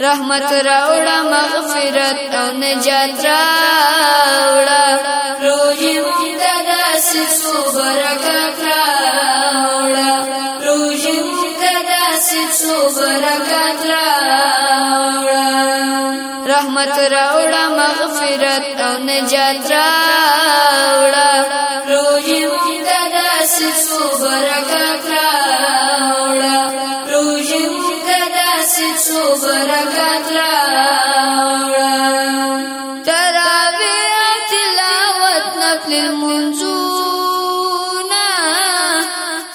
رحمت راوړه مغفرت او نجات راوړه روزي مونږ د داس سو برکات راوړه روزي مونږ د داس سو برکات راوړه رحمت راوړه مغفرت او نجات راوړه چې څو برکات راوړم تراویح تلاوت نفل منزونا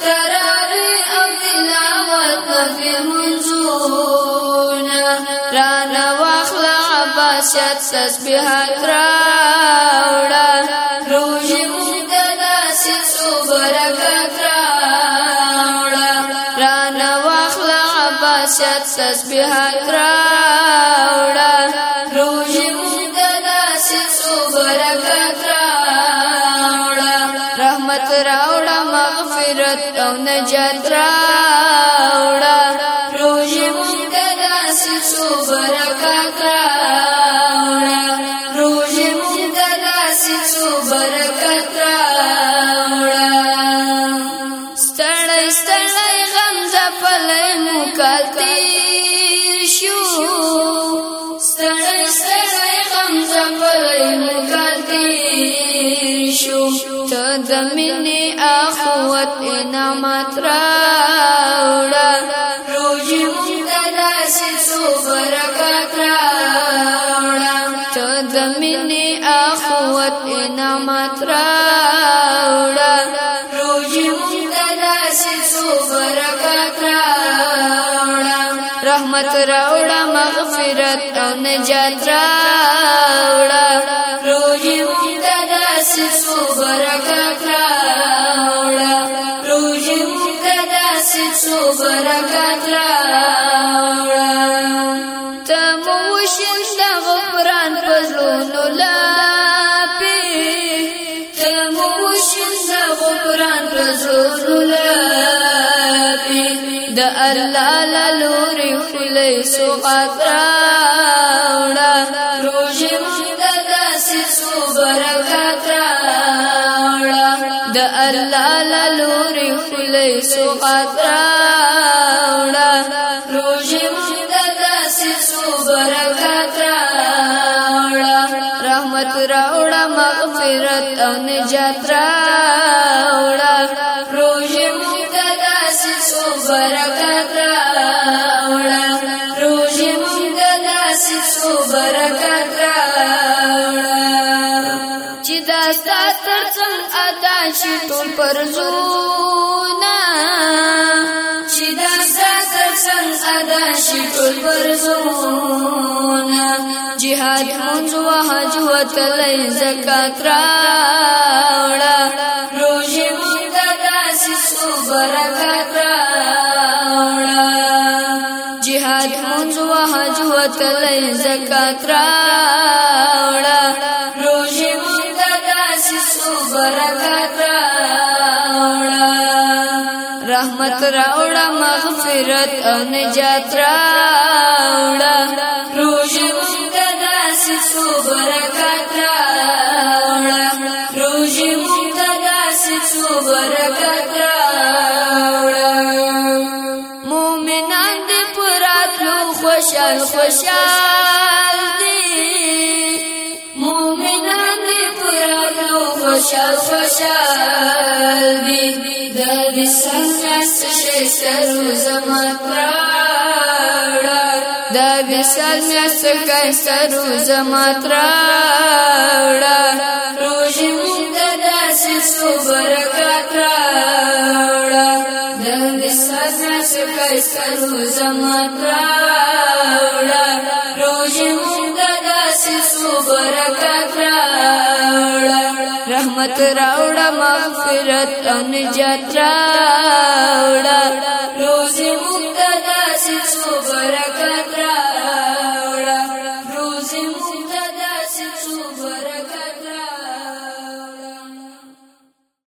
تراویح او تلاوت نفل منزونا رانا واخلا عباسیت تسبیحات راوړم خاصیت تسبیحات راوړه روزي مونږ داسې سو برکت راوړه رحمت راوړه مغفرت او نجات راوړه روزي مونږ داسې سو برکت راوړه سر سر غم زفر مکر تیر شو تا دمینی اخوت انامت راوڑا روجی ممتدا سی سو برکت راوڑا تا دمینی اخوت انامت راوڑا رحمت راوړه مغفرت او نجات راوړه روزي مونږ ته داسې سو برکت راوړه روزي مونږ ته داسې سو د الله لوري خلې سوغات راوړه روزي مدد سي سو برکات راوړه د الله لوري خلې سوغات راوړه روزي مدد سي سو برکات راوړه رحمت راوړه مغفرت او نجات راوړه سو برکات راوړه روزي مونږ داسې سو برکات راوړه چې دا ستاسو څنګه ادا شي ټول پرزونه چې دا ستاسو څنګه ادا شي ټول پرزونه جهاد مونږ وه جو تلې زکات راوړه راوړی زکات راوړه روزي مونږ داسې سو برکات راوړه رحمت راوړه مغفرت او نجات راوړه روزي مونږ داسې سو برکات راوړه راتلو خوشال خوشال دی مومنان دی پراتلو خوشال خوشال دی د دې څنګه شې سر زما پراړه د دې څنګه سر زما پراړه سزا شکر کرو زمت راوڑا روز مونگا داسی سو برکت راوڑا رحمت راوڑا مغفرت او نجات راوڑا